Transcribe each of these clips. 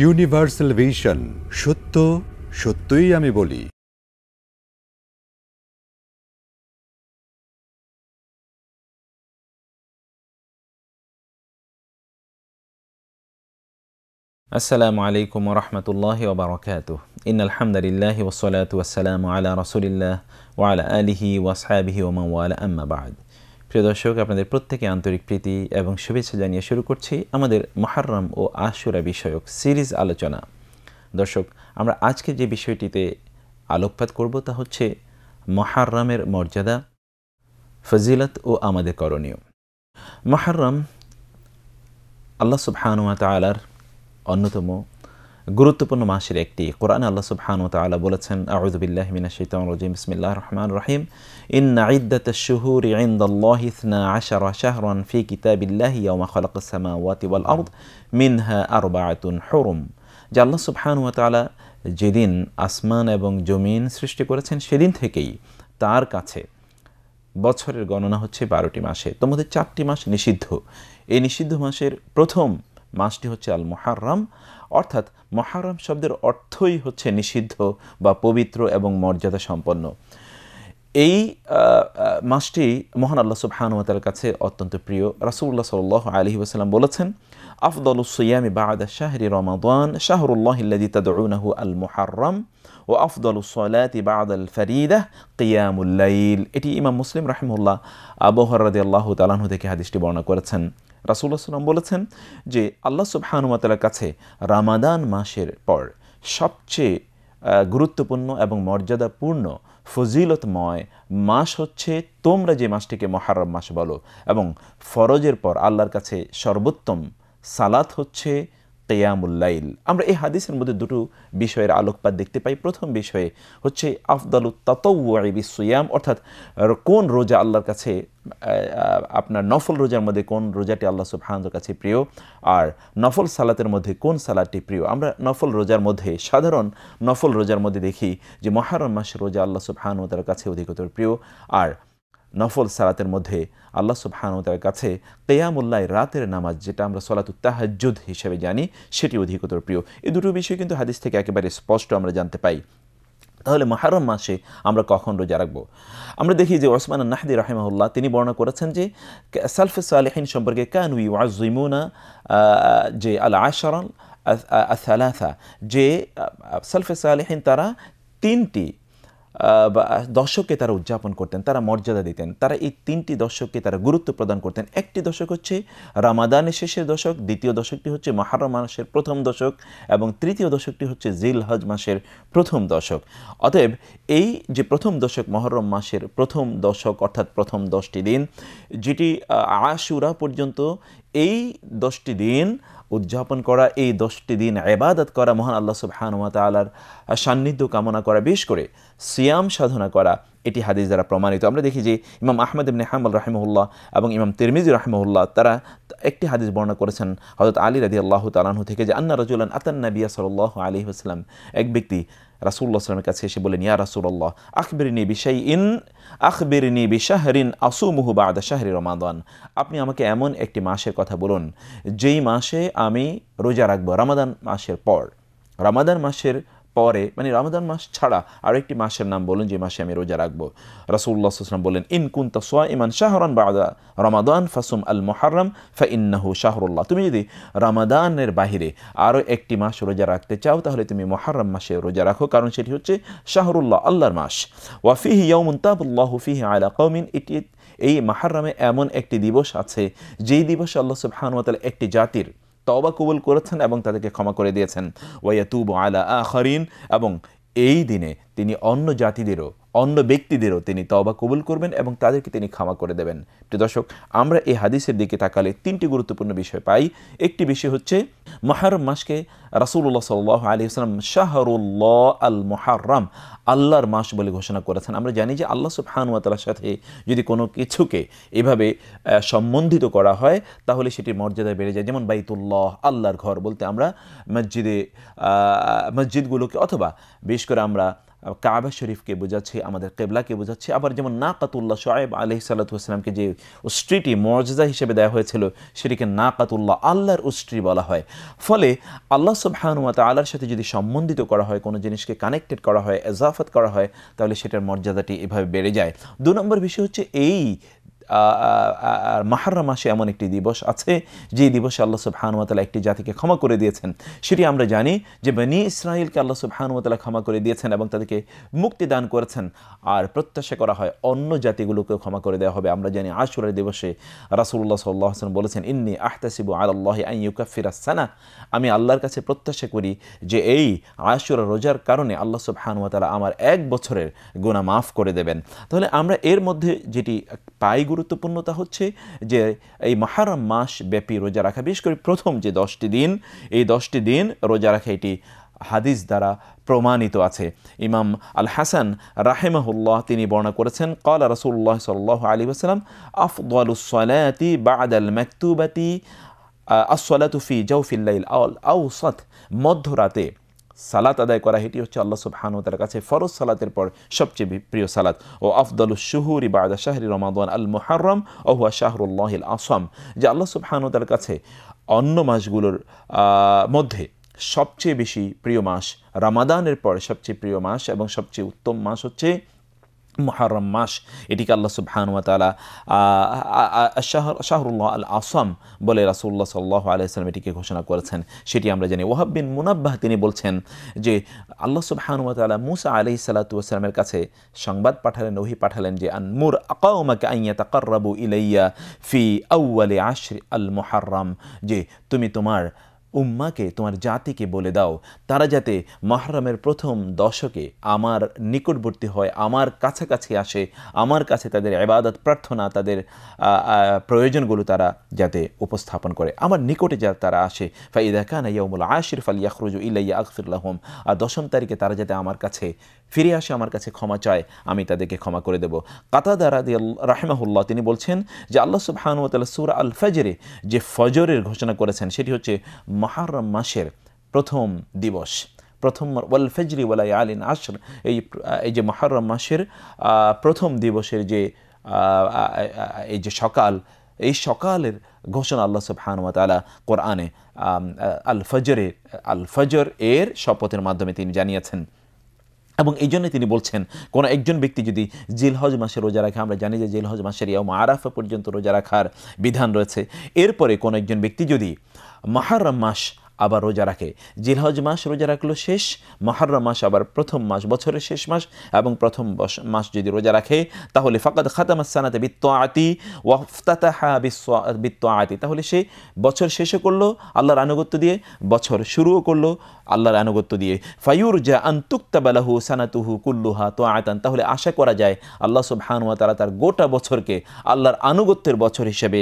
Universal vision সত্য, সত্যই আমি বলি। আসসালামু আলাইকুম রহমতুল্লাহ ওবরাকাত ইন আলহামদুলিল্লাহ ওসলাত ওয়াসালাম আলা রসুলিল্লাহ ওয়ালা আলিহি ওয়াসাবিহি ওমা ওয়ালা। আম্মা বাদ। প্রিয় দর্শক, আপনাদের প্রত্যেকে আন্তরিক প্রীতি এবং শুভেচ্ছা জানিয়ে শুরু করছি আমাদের মহারম ও আশুরা বিষয়ক সিরিজ আলোচনা। দর্শক, আমরা আজকে যে বিষয়টিতে আলোকপাত করব তা হচ্ছে মহারমের মর্যাদা, ফজিলত ও আমাদের করণীয়। মহারম আল্লাহ সুবহানুয়া তালার অন্যতম গুরুত্বপূর্ণ মাসের একটি কোরআন আল্লাহ সুবহানু তাআলা বলেছেন আউযুবিল্লাহি মিনাশ শাইতানির রাজিম। বিসমিল্লাহির রহমানির রহিম। ইন্না ইদ্দাতাশ শুহুরি ইনদাল্লাহি 12 শাহরান ফি কিতাবিল্লাহি ইয়াওমা খালাকাস সামাওয়াতি ওয়াল মিনহা যে তাআলা যেদিন আসমান এবং জমিন সৃষ্টি করেছেন, সেদিন থেকেই তার কাছে বছরের গণনা হচ্ছে বারোটি মাসে। তোমাদের চারটি মাস নিষিদ্ধ। এই নিষিদ্ধ মাসের প্রথম মাসটি হচ্ছে আল মহারম অর্থাৎ মহারম শব্দের অর্থই হচ্ছে নিষিদ্ধ বা পবিত্র এবং মর্যাদা সম্পন্ন। এই মাসটি মহান আল্লাহ সুবহানুমতার কাছে অত্যন্ত প্রিয়। রাসুল্লাহ সাল আলহি ওসাল্লাম বলেছেন আফদল সৈয়ামি বাদা শাহরি রমাদান, শাহরুল্লাহ তদউনাহু আল মুহাররম ও আফদল সলাতি বাদ আল ফরিদা কিয়ামুল্লাইল এটি ইমাম মুসলিম রাহিমুল্লাহ আবহরাদি আল্লাহ তালাহু থেকে হাদিসটি বর্ণনা করেছেন। রাসুল্লাহ সাল্লাম বলেছেন যে আল্লাহ সুবহানুমাতালার কাছে রামাদান মাসের পর সবচেয়ে গুরুত্বপূর্ণ এবং মর্যাদাপূর্ণ ফজিলতময় মাস হচ্ছে তোমরা যে মাসটিকে মহারম মাস বলো এবং ফরজের পর আল্লাহর কাছে সর্বোত্তম সালাত হচ্ছে কেয়ামুল্লাইল আমরা এই হাদিসের মধ্যে দুটো বিষয়ের আলোকপাত দেখতে পাই। প্রথম বিষয়ে হচ্ছে, আফদাল তাতৌয়াম অর্থাৎ কোন রোজা আল্লাহর কাছে আপনার নফল রোজার মধ্যে কোন রোজাটি আল্লাহ সুবহানের কাছে প্রিয়? আর নফল সালাতের মধ্যে কোন সালাদটি প্রিয়? আমরা নফল রোজার মধ্যে, সাধারণ নফল রোজার মধ্যে দেখি যে মহারণ মাসের রোজা আল্লাহ সুবহান তার কাছে অধিকতর প্রিয়। আর নফল সালাতের মধ্যে আল্লাহ সুবহানুতার কাছে কেয়ামুল্লাহ রাতের নামাজ, যেটা আমরা সলাতুত তাহাজুদ হিসেবে জানি, সেটি অধিকতর প্রিয়। এই দুটো বিষয় কিন্তু হাদিস থেকে একেবারে স্পষ্ট আমরা জানতে পাই। তাহলে মহারম মাসে আমরা কখন রোজা রাখব? আমরা দেখি যে ওসমান নাহদি রাহিমাহুল্লাহ, তিনি বর্ণনা করেছেন যে সালফে সালেহিন সম্পর্কে কানুই ওয়াজিমুনা যে আল আশরান আসালাথা যে সালফে সালেহিন তারা তিনটি দর্শককে তারা উদযাপন করতেন, তারা মর্যাদা দিতেন, তারা এই তিনটি দর্শককে তারা গুরুত্ব প্রদান করতেন। একটি দশক হচ্ছে রামাদানের শেষের দশক দ্বিতীয় দশকটি হচ্ছে মাহারম মাসের প্রথম দশক এবং তৃতীয় দশকটি হচ্ছে জিল হজ মাসের প্রথম দশক অতএব এই যে প্রথম দশক মহরম মাসের প্রথম দশক অর্থাৎ প্রথম দশটি দিন, যেটি আশুরা পর্যন্ত এই দশটি দিন উদযাপন করা, এই দশটি দিন এবাদত করা, মহান আল্লাহ সুবহানুয়া তালার সান্নিধ্য কামনা করা বেশ করে সিয়াম সাধনা করা, এটি হাদিস দ্বারা প্রমাণিত। আমরা দেখি যে ইমাম আহমেদ ইবনে হাম্বল রাহিমহুল্লাহ এবং ইমাম তিরমিজি রাহিমহুল্লাহ, তারা একটি হাদিস বর্ণনা করেছেন হজরত আলী রাজি আল্লাহ তালাহু থেকে যে, আন্না রাজুলান আতান্না বিয়া সাল্লাহ আলী আসসালাম এক ব্যক্তি রাসুল্লাহ আসলামের কাছে এসে বলেন ইয়া রাসুল্লাহ আখবিরিনী বিষয় ইন আখবিরিনী বিশাহরিন আসুমুহু বাদা শাহরি রমাদান। আপনি আমাকে এমন একটি মাসের কথা বলুন, যেই মাসে আমি রোজা রাখব, রামাদান মাসের পর। রামাদান মাসের পরে মানে রমাদান মাস ছাড়া আর একটি মাসের নাম বলুন, যে মাসে আমি রোজা রাখব। রাসুল্লাহ আসলাম বললেন, ইন কুন্তা সোয়া ইমান শাহরান বাদা রমাদান ফাসুম আল মোহারম ফা ইন্নাহু শাহরুল্লাহ। তুমি যদি রামাদানের বাহিরে আরও একটি মাস রোজা রাখতে চাও, তাহলে তুমি মহারম মাসে রোজা রাখো, কারণ সেটি হচ্ছে শাহরুল্লাহ, আল্লাহর মাস। ওয়াফিহি ইয়ৌমুন তাবুল্লাহ ফিহি আলা কৌমিন এটি, এই মাহারামে এমন একটি দিবস আছে, যেই দিবসে আল্লাহ সুবহানুয়াতাল একটি জাতির তবা কবুল করেছেন এবং তাদেরকে ক্ষমা করে দিয়েছেন। ওয়াতুব আলা আখরিন এবং এই দিনে তিনি অন্য জাতিদেরও অন্য ব্যক্তিদেরও তিনি তবা কবুল করবেন এবং তাদেরকে তিনি ক্ষমা করে দেবেন। প্রিয় দর্শক, আমরা এই হাদিসের দিকে তাকালে তিনটি গুরুত্বপূর্ণ বিষয় পাই। একটি বিষয় হচ্ছে মহারম মাসকে রাসুল্লাহ সাল্লাহ আলী আসলাম শাহরুল্লাহ আল মহারম আল্লাহর মাস বলে ঘোষণা করেছেন। আমরা জানি যে আল্লাহ সুবহানুয়াতালার সাথে যদি কোনো কিছুকে এভাবে সম্বন্ধিত করা হয়, তাহলে সেটির মর্যাদা বেড়ে যায়। যেমন বাইতুল্লাহ, আল্লাহর ঘর বলতে আমরা মসজিদে মসজিদগুলোকে অথবা বিশেষ করে আমরা কাবা শরীফকে বোঝাচ্ছে, আমাদের কেবলাকে বোঝাচ্ছে। আবার যেমন না নাকাতুল্লাহ সোয়েব আলহি সাল্লাতুসলামকে যে উস্ট্রিটি মর্যাদা হিসেবে দেওয়া হয়েছিল, সেটিকে না কাতুল্লাহ আল্লাহর উস্ট্রি বলা হয়। ফলে আল্লাহ সুবহানুয়াত আল্লাহর সাথে যদি সম্বন্ধিত করা হয়, কোনো জিনিসকে কানেক্টেড করা হয়, এজাফত করা হয়, তাহলে সেটার মর্যাদাটি এভাবে বেড়ে যায়। দু নম্বর বিষয় হচ্ছে, এই মাহাররা মাসে এমন একটি দিবস আছে, যে দিবসে আল্লাহ সুবহানুয়াতালা একটি জাতিকে ক্ষমা করে দিয়েছেন। সেটি আমরা জানি যে বেনি ইসরায়েলকে আল্লাহ সুবহানুয়াতালা ক্ষমা করে দিয়েছেন এবং তাদেরকে মুক্তি দান করেছেন। আর প্রত্যাশা করা হয় অন্য জাতিগুলোকেও ক্ষমা করে দেওয়া হবে। আমরা জানি আশুরের দিবসে রাসুল্লাহ সাল্লাহ হাসান বলেছেন, ইন্নি আহতাসিবু আল্লাহ আইয়ুকাফির আসানা আমি আল্লাহর কাছে প্রত্যাশা করি যে এই আশুরা রোজার কারণে আল্লাহ সুবহানুয়াতালা আমার এক বছরের গুণা মাফ করে দেবেন। তাহলে আমরা এর মধ্যে যেটি পাই গুরুত্বপূর্ণতা হচ্ছে যে এই মাহারাম মাস ব্যাপী রোজা রাখা, বিশেষ করে প্রথম যে দশটি দিন, এই দশটি দিন রোজা রাখা এটি হাদিস দ্বারা প্রমাণিত আছে। ইমাম আল হাসান রাহেমাহুল্লাহ তিনি বর্ণনা করেছেন, কলা রসুল্লাহ সাল্লাহ আলী আসালাম আফদুসলাতি বাদ আল মেকতুবাতি আসলাতুফি জৌফিল্লাইল আউল আউসত মধ্যরাতে সালাত আদায় করা এটি হচ্ছে আল্লাহ সুবহান তার কাছে ফরজ সালাতের পর সবচেয়ে প্রিয় সালাত। ও আফদল শুহুর ইবাদা শাহরি রমাদান আল মুহাররম ওহুয়া হুয়া শাহরুল্লাহিল আসাম। যে আল্লাহ সুবহান তার কাছে অন্য মাসগুলোর মধ্যে সবচেয়ে বেশি প্রিয় মাস রামাদানের পর সবচেয়ে প্রিয় মাস এবং সবচেয়ে উত্তম মাস হচ্ছে মহারম মাস, এটিকে আল্লাহ সুবহানুয়া তালা শাহরুল্লাহ আল আসাম বলে রাসুল্লাহ সাল্লাহ আলাইসালাম এটিকে ঘোষণা করেছেন। সেটি আমরা জানি। ওহাব বিন মুনাব্বাহ তিনি বলছেন যে, আল্লাহ সুবহানুয়া তালা মুসা আলি সাল্লাতুসালামের কাছে সংবাদ পাঠালেন, ওহি পাঠালেন যে, আনমুর আকাউমাকে আইয়া তাকার্রাবু ইলাইয়া ফি আউ্বালে আশরি আল মোহার্রাম যে, তুমি তোমার উম্মাকে, তোমার জাতিকে বলে দাও। তারা যাতে মহরমের প্রথম দশকে আমার নিকটবর্তী হয়, আমার কাছাকাছি আসে, আমার কাছে তাদের এবাদত প্রার্থনা, তাদের প্রয়োজনগুলো তারা যাতে উপস্থাপন করে। আমার নিকটে যা তারা আসে, ফাইদা খান ইয়ামুল আশির ফাল ইয়াখরুজু ইলাইয়া আকফিরুল্লাহম আর দশম তারিখে তারা যাতে আমার কাছে ফিরে আসে, আমার কাছে ক্ষমা চায়, আমি তাদেরকে ক্ষমা করে দেব। কাতাদারা রাহেমাহুল্লাহ, তিনি বলছেন যে, আল্লাহ সুবহানুতাল সুরা আল ফজরে যে ফজরের ঘোষণা করেছেন, সেটি হচ্ছে মহারম মাসের প্রথম দিবস। প্রথম ওয়াল ফেজরি ওয়ালাই আলিন আশর। এই এই যে মহারম মাসের প্রথম দিবসের যে এই যে সকাল, এই সকালের ঘোষণা আল্লাহ সুবহানুয়া তালা কোরআনে আল ফজরে, আল ফজর এর শপথের মাধ্যমে তিনি জানিয়েছেন। এবং এই জন্য তিনি বলছেন, কোনো একজন ব্যক্তি যদি জিলহজ মাসে রোজা রাখে, আমরা জানি যে জিলহজ মাসের ইয়াম আরাফা পর্যন্ত রোজা রাখার বিধান রয়েছে। এরপরে কোনো একজন ব্যক্তি যদি মাহারম মাস আবার রোজা রাখে। জিলহজ মাস রোজা রাখল শেষ, মহারম মাস আবার প্রথম মাস, বছরের শেষ মাস এবং প্রথম মাস যদি রোজা রাখে, তাহলে ফাকাদ খাতামাসানাতে বিত্ত আতি ওয়াফতাহা বিত্ত আতি তাহলে সে বছর শেষও করল আল্লাহর আনুগত্য দিয়ে, বছর শুরুও করল আল্লাহর আনুগত্য দিয়ে। ফায়ুর যা আন্তুক্তাবালাহু সানাতুহু কুল্লুহা তো আয়তান তাহলে আশা করা যায় আল্লাহ সুবহানুয়া তারা তার গোটা বছরকে আল্লাহর আনুগত্যের বছর হিসেবে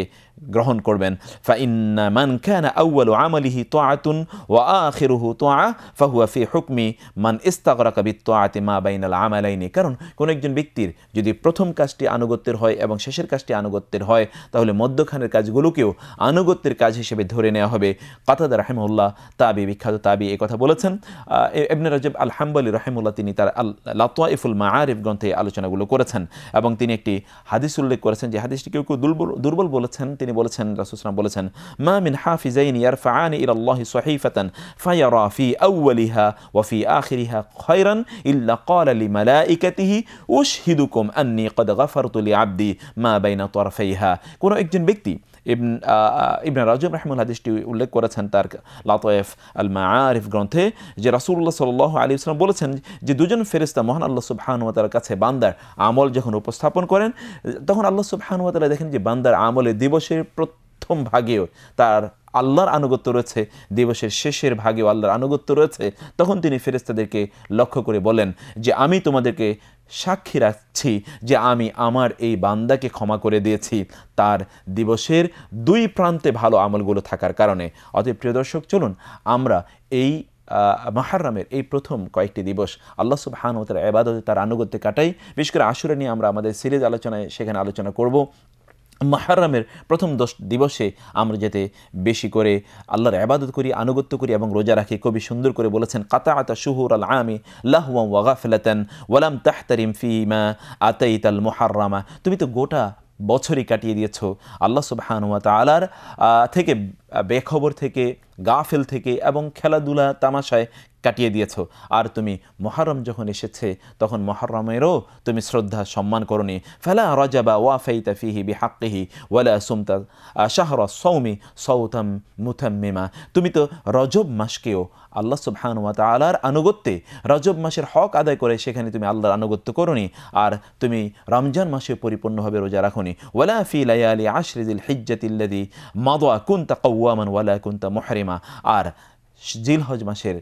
গ্রহণ করবেন। ফাইন্না মান খানা আউ্বালু আমালিহি তোয়াতুন ওয়া আখিরুহু তোয়া ফাহুয়া ফি হুকমি মান ইস্তাগরাকা বিত্তোয়াতে মা বাইনাল আমালাইনি। কারণ কোন একজন ব্যক্তির যদি প্রথম কাজটি আনুগত্যের হয় এবং শেষের কাজটি আনুগত্যের হয়, তাহলে মধ্যখানের কাজগুলোকেও আনুগত্যের কাজ হিসেবে ধরে নেওয়া হবে। কাতাদা রাহেমুল্লাহ তাবি, বিখ্যাত তাবি এ কথা বলেছেন। এবনে রাজব আল হাম্বলি রাহেমুল্লাহ তিনি তার আল মা আরিফ গ্রন্থে আলোচনাগুলো করেছেন এবং তিনি একটি হাদিস উল্লেখ করেছেন যে হাদিসটি কেউ কেউ দুর্বল দুর্বল বলেছেন। তিনি তিনি বলেছেন রাসুসলাম বলেছেন মা মিন হাফিজাইন ইয়ারফাআনি ইলাল্লাহি সহিফাতান ফায়ারা ফি আউয়ালিহা ওয়া ফি আখিরিহা খায়রান ইল্লা ক্বালা লিমালাইকাতিহি উশহিদুকুম আন্নী কদ গাফারতু লিআবদি মা বাইনা তরফাইহা কোন একজন ব্যক্তি ইবন ইবনা রাজব রাহমুল হাদিসটি উল্লেখ করেছেন তার লাতয়েফ আল মাআরিফ গ্রন্থে, যে রাসূলুল্লাহ সাল্লাল্লাহু আলাইহি ওয়াসাল্লাম বলেছেন যে দুজন ফেরেশতা মহান আল্লাহ সুবহানাহু ওয়া কাছে বান্দার আমল যখন উপস্থাপন করেন, তখন আল্লাহ সুবহানাহু ওয়া দেখেন যে বান্দার আমলে দিবসের প্রথম ভাগেও তার আল্লাহর আনুগত্য রয়েছে, দিবসের শেষের ভাগেও আল্লাহর আনুগত্য রয়েছে। তখন তিনি ফেরেস্তাদেরকে লক্ষ্য করে বলেন যে, আমি তোমাদেরকে সাক্ষী রাখছি যে আমি আমার এই বান্দাকে ক্ষমা করে দিয়েছি। তার দিবসের দুই প্রান্তে ভালো আমলগুলো থাকার কারণে। অতএব প্রিয় দর্শক, চলুন আমরা এই মাহারামের এই প্রথম কয়েকটি দিবস আল্লাহ সুবহান ও তার আবাদতে তার আনুগত্যে কাটাই। বিশেষ করে আশুরা নিয়ে আমরা আমাদের সিরিজ আলোচনায় সেখানে আলোচনা করব। মহারামের প্রথম দশ দিবসে আমরা যাতে বেশি করে আল্লাহর আবাদত করি, আনুগত্য করি এবং রোজা রাখি। কবি সুন্দর করে বলেছেন কাতা আতা শুহুর আল আমি লাহুয়াম ওয়াগাফিলাতান ওয়ালাম তাহতারিম ফিমা আতাইত আল মোহারামা তুমি তো গোটা বছরই কাটিয়ে দিয়েছ। আল্লাহ সুবহানুয়া তালার থেকে বেখবর থেকে, গাফেল থেকে এবং খেলাধুলা, তামাশায় কাটিয়ে দিয়েছ। আর তুমি মহারম যখন এসেছে, তখন মহারমেরও তুমি শ্রদ্ধা, সম্মান করনি। ফেলা রজাবা ওয়াফাইতা ফিহি বি হাক্কিহি ওয়ালা সুমতা শাহর সৌমি সৌতম মুথাম্মিমা তুমি তো রজব মাসকেও আল্লাহ সুবহানুয়া তালার আনুগত্যে রজব মাসের হক আদায় করে সেখানে তুমি আল্লাহর আনুগত্য করনি। আর তুমি রমজান মাসে পরিপূর্ণভাবে রোজা রাখনি। ওয়ালা ফি লায়ালি আশরিদিল হিজ্জাতিল্লাদি মাদোয়া কুন্তা কৌয়ামান ওয়ালা কুন্তা মহরিমা। আর জিলহজ মাসের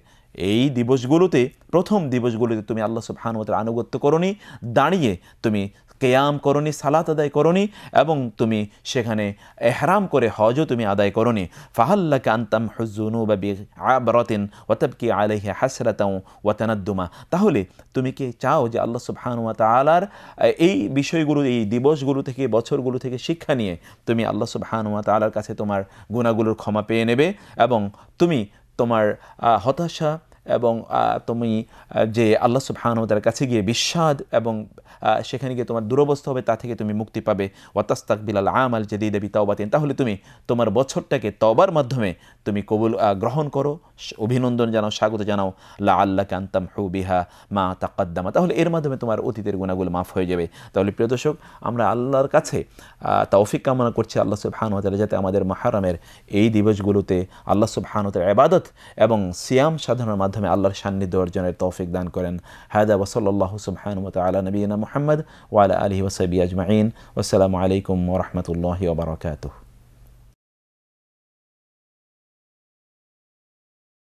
এই দিবসগুলোতে, প্রথম দিবসগুলোতে তুমি আল্লাহ সুবহানুয়াতের আনুগত্য করনি, দাঁড়িয়ে তুমি কেয়াম করনি, সালাত আদায় করনি এবং তুমি সেখানে এহরাম করে হজও তুমি আদায় করনি। ফাহাল্লাকে আন্তাম হুজুনু বা বি আবরতিন ওয়াতাবকি আলাইহি হাসরাতাও ওয়াতানাদ্দুমা তাহলে তুমি কি চাও যে আল্লাহ সুবহানুয়া তালার এই বিষয়গুলো, এই দিবসগুলো থেকে, বছরগুলো থেকে শিক্ষা নিয়ে তুমি আল্লাহ সুবহানুয়া তালার কাছে তোমার গুণাগুলোর ক্ষমা পেয়ে নেবে এবং তুমি তোমার হতাশা এবং তুমি যে আল্লাহ সুবহানুতার কাছে গিয়ে বিস্বাদ এবং সেখানে গিয়ে তোমার দুরবস্থা হবে, তা থেকে তুমি মুক্তি পাবে। ওয়াতাস্তাক বিলাল আমাল যে দিয়ে দেবী তাওবাতিন তাহলে তুমি তোমার বছরটাকে তবার মাধ্যমে তুমি কবুল গ্রহণ করো। অভিনন্দন জানাও, স্বাগত জানাও। লা আল্লাহ কান্তাম হু বিহা মা তাকাদ্দামা। তাহলে এর মাধ্যমে তোমার অতীতের গুণাগুলো মাফ হয়ে যাবে। তাহলে প্রিয় দর্শক, আমরা আল্লাহর কাছে তৌফিক কামনা করছি আল্লাহ সুবহানুতালা যাতে আমাদের মাহারামের এই দিবসগুলোতে আল্লাহ সুবহানুতের আবাদত এবং সিয়াম সাধনার মাধ্যমে আল্লাহর সান্নিধ্য অর্জনের তৌফিক দান করেন হায়দা ওসল্লাহ সুবহানুমত আলা নবীনা মোহাম্মদ ওয়ালা আলহি ওসবি আজমাইন আসসালামু আলাইকুম ওরহমতুল্লাহি ওবরাকাতুহ